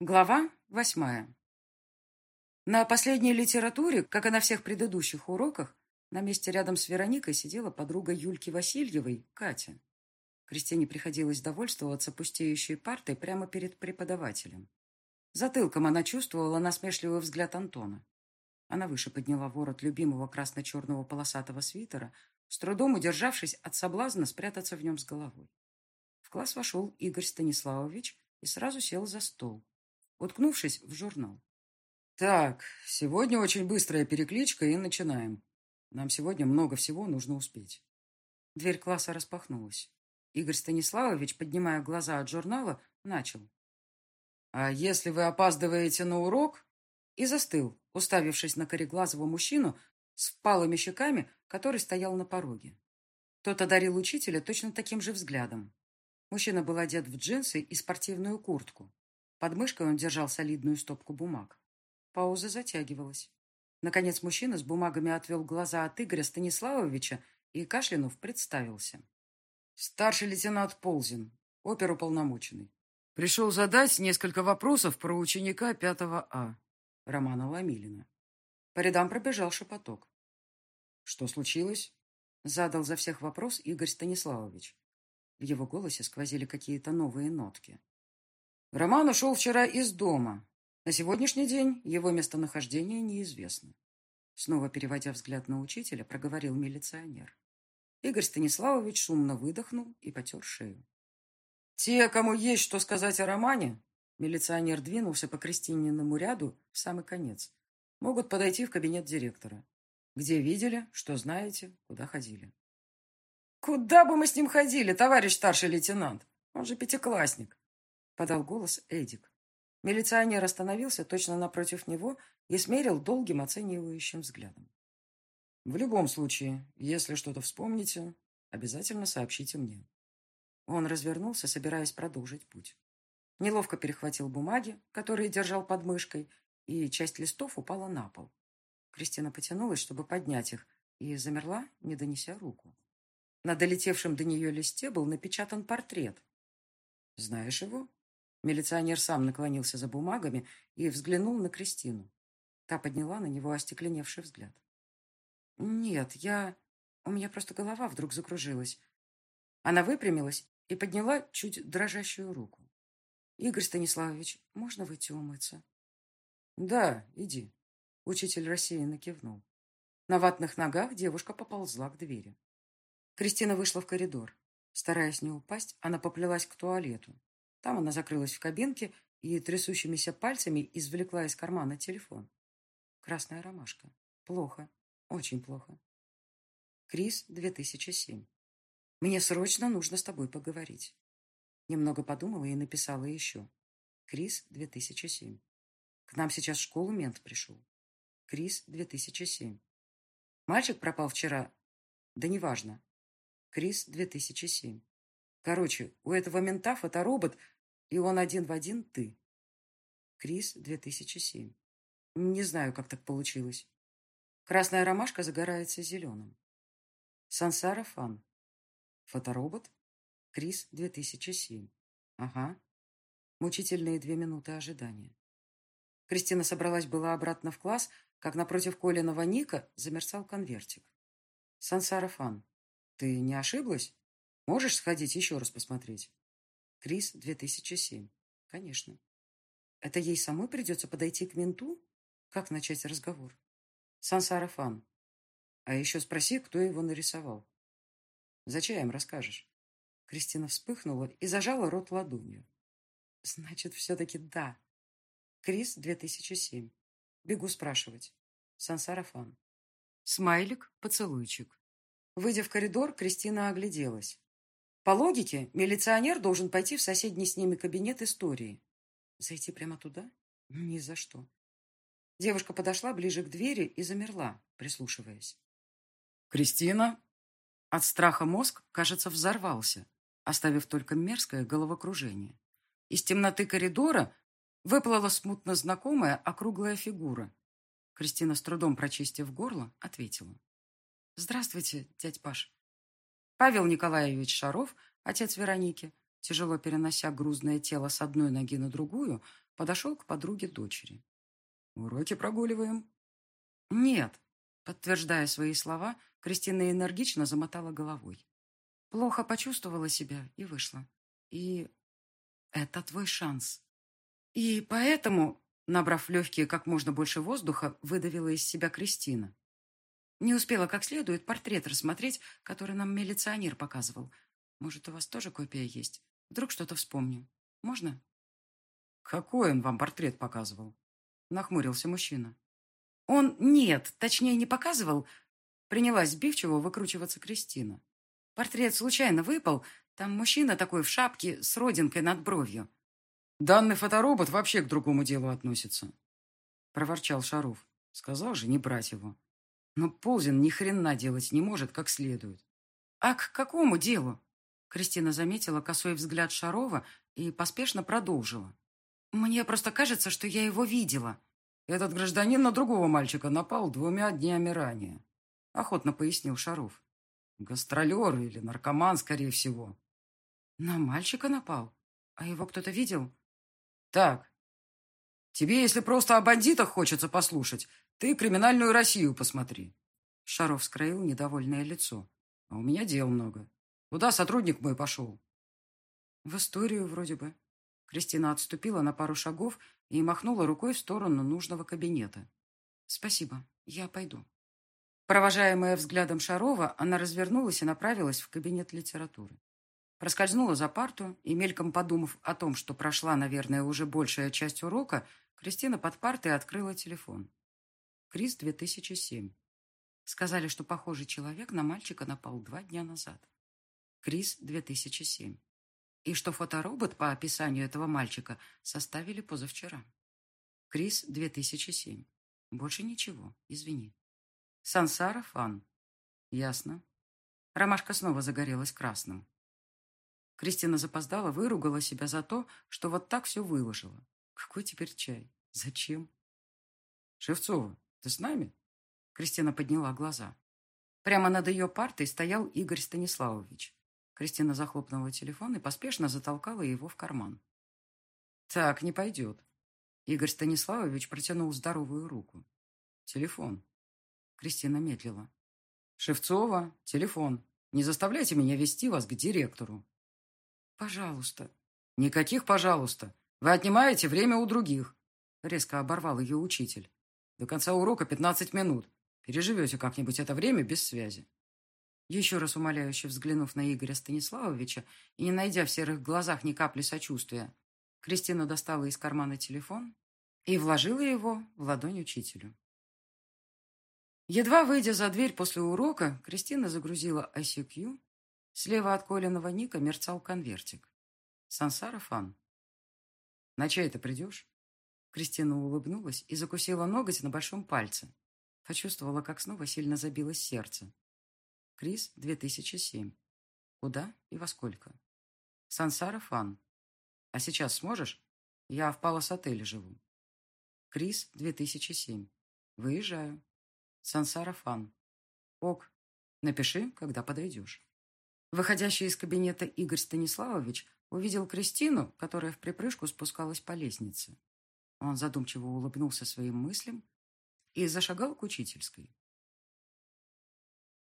Глава восьмая. На последней литературе, как и на всех предыдущих уроках, на месте рядом с Вероникой сидела подруга Юльки Васильевой, Катя. Кристине приходилось довольствоваться пустеющей партой прямо перед преподавателем. Затылком она чувствовала насмешливый взгляд Антона. Она выше подняла ворот любимого красно-черного полосатого свитера, с трудом удержавшись от соблазна спрятаться в нем с головой. В класс вошел Игорь Станиславович и сразу сел за стол уткнувшись в журнал. «Так, сегодня очень быстрая перекличка и начинаем. Нам сегодня много всего нужно успеть». Дверь класса распахнулась. Игорь Станиславович, поднимая глаза от журнала, начал. «А если вы опаздываете на урок?» И застыл, уставившись на кореглазого мужчину с впалыми щеками, который стоял на пороге. Тот одарил учителя точно таким же взглядом. Мужчина был одет в джинсы и спортивную куртку. Под мышкой он держал солидную стопку бумаг. Пауза затягивалась. Наконец мужчина с бумагами отвел глаза от Игоря Станиславовича и, кашлянув, представился. Старший лейтенант Ползин, оперуполномоченный. Пришел задать несколько вопросов про ученика 5 А, Романа Ламилина. По рядам пробежал шепоток. Что случилось? Задал за всех вопрос Игорь Станиславович. В его голосе сквозили какие-то новые нотки. Роман ушел вчера из дома. На сегодняшний день его местонахождение неизвестно. Снова переводя взгляд на учителя, проговорил милиционер. Игорь Станиславович шумно выдохнул и потер шею. «Те, кому есть что сказать о романе», милиционер двинулся по Кристининому ряду в самый конец, могут подойти в кабинет директора. Где видели, что знаете, куда ходили. «Куда бы мы с ним ходили, товарищ старший лейтенант? Он же пятиклассник», — подал голос Эдик. Милиционер остановился точно напротив него и смерил долгим оценивающим взглядом. «В любом случае, если что-то вспомните, обязательно сообщите мне». Он развернулся, собираясь продолжить путь. Неловко перехватил бумаги, которые держал под мышкой, и часть листов упала на пол. Кристина потянулась, чтобы поднять их, и замерла, не донеся руку. На долетевшем до нее листе был напечатан портрет. «Знаешь его?» Милиционер сам наклонился за бумагами и взглянул на Кристину. Та подняла на него остекленевший взгляд. «Нет, я... У меня просто голова вдруг закружилась». Она выпрямилась и подняла чуть дрожащую руку. «Игорь Станиславович, можно выйти умыться?» «Да, иди», — учитель рассеянно кивнул. На ватных ногах девушка поползла к двери. Кристина вышла в коридор. Стараясь не упасть, она поплелась к туалету. Там она закрылась в кабинке и трясущимися пальцами извлекла из кармана телефон. Красная ромашка. Плохо. Очень плохо. Крис, 2007. Мне срочно нужно с тобой поговорить. Немного подумала и написала еще. Крис, 2007. К нам сейчас в школу мент пришел. Крис, 2007. Мальчик пропал вчера. Да неважно. Крис, 2007. Короче, у этого мента фоторобот и он один в один ты. Крис, 2007. Не знаю, как так получилось. Красная ромашка загорается зеленым. Сансара Фан. Фоторобот. Крис, 2007. Ага. Мучительные две минуты ожидания. Кристина собралась была обратно в класс, как напротив Колиного Ника замерцал конвертик. Сансара Фан. Ты не ошиблась? Можешь сходить еще раз посмотреть? Крис, 2007. Конечно. Это ей самой придется подойти к менту? Как начать разговор? Сансара Фан. А еще спроси, кто его нарисовал. За чаем расскажешь. Кристина вспыхнула и зажала рот ладонью. Значит, все-таки да. Крис, 2007. Бегу спрашивать. Сансара Фан. Смайлик, поцелуйчик. Выйдя в коридор, Кристина огляделась. По логике, милиционер должен пойти в соседний с ними кабинет истории. Зайти прямо туда? Ни за что. Девушка подошла ближе к двери и замерла, прислушиваясь. «Кристина?» От страха мозг, кажется, взорвался, оставив только мерзкое головокружение. Из темноты коридора выплыла смутно знакомая округлая фигура. Кристина, с трудом прочистив горло, ответила. «Здравствуйте, дядь Паш. Павел Николаевич Шаров, отец Вероники, тяжело перенося грузное тело с одной ноги на другую, подошел к подруге дочери. «Уроки прогуливаем?» «Нет», — подтверждая свои слова, Кристина энергично замотала головой. Плохо почувствовала себя и вышла. И это твой шанс. И поэтому, набрав легкие как можно больше воздуха, выдавила из себя Кристина. Не успела как следует портрет рассмотреть, который нам милиционер показывал. Может, у вас тоже копия есть? Вдруг что-то вспомню. Можно? Какой он вам портрет показывал? Нахмурился мужчина. Он нет, точнее не показывал. Принялась сбивчиво выкручиваться Кристина. Портрет случайно выпал. Там мужчина такой в шапке с родинкой над бровью. Данный фоторобот вообще к другому делу относится. Проворчал Шаров. Сказал же не брать его. Но Ползин ни хрена делать не может как следует. А к какому делу? Кристина заметила косой взгляд Шарова и поспешно продолжила. Мне просто кажется, что я его видела. Этот гражданин на другого мальчика напал двумя днями ранее. Охотно пояснил Шаров. Гастролер или наркоман, скорее всего. На мальчика напал? А его кто-то видел? Так. Тебе, если просто о бандитах хочется послушать, ты криминальную Россию посмотри. Шаров скроил недовольное лицо. А у меня дел много. Куда сотрудник мой пошел? В историю вроде бы. Кристина отступила на пару шагов и махнула рукой в сторону нужного кабинета. Спасибо, я пойду. Провожаемая взглядом Шарова, она развернулась и направилась в кабинет литературы. Проскользнула за парту, и, мельком подумав о том, что прошла, наверное, уже большая часть урока, Кристина под партой открыла телефон. Крис 2007. Сказали, что похожий человек на мальчика напал два дня назад. Крис 2007. И что фоторобот по описанию этого мальчика составили позавчера. Крис 2007. Больше ничего, извини. Сансара Фан. Ясно. Ромашка снова загорелась красным. Кристина запоздала, выругала себя за то, что вот так все выложила. Какой теперь чай? Зачем? Шевцова, ты с нами? Кристина подняла глаза. Прямо над ее партой стоял Игорь Станиславович. Кристина захлопнула телефон и поспешно затолкала его в карман. Так не пойдет. Игорь Станиславович протянул здоровую руку. Телефон. Кристина медлила. «Шевцова, телефон. Не заставляйте меня вести вас к директору». «Пожалуйста». «Никаких «пожалуйста». Вы отнимаете время у других», — резко оборвал ее учитель. «До конца урока пятнадцать минут. Переживете как-нибудь это время без связи». Еще раз умоляюще взглянув на Игоря Станиславовича и не найдя в серых глазах ни капли сочувствия, Кристина достала из кармана телефон и вложила его в ладонь учителю. Едва выйдя за дверь после урока, Кристина загрузила ICQ. Слева от Колиного Ника мерцал конвертик. Сансара Фан. «На чай ты придешь?» Кристина улыбнулась и закусила ноготь на большом пальце. Почувствовала, как снова сильно забилось сердце. Крис, 2007. Куда и во сколько? Сансара Фан. А сейчас сможешь? Я в Палас-отеле живу. Крис, 2007. Выезжаю. Сансара Фан. Ок. Напиши, когда подойдешь. Выходящий из кабинета Игорь Станиславович увидел Кристину, которая в припрыжку спускалась по лестнице. Он задумчиво улыбнулся своим мыслям и зашагал к учительской.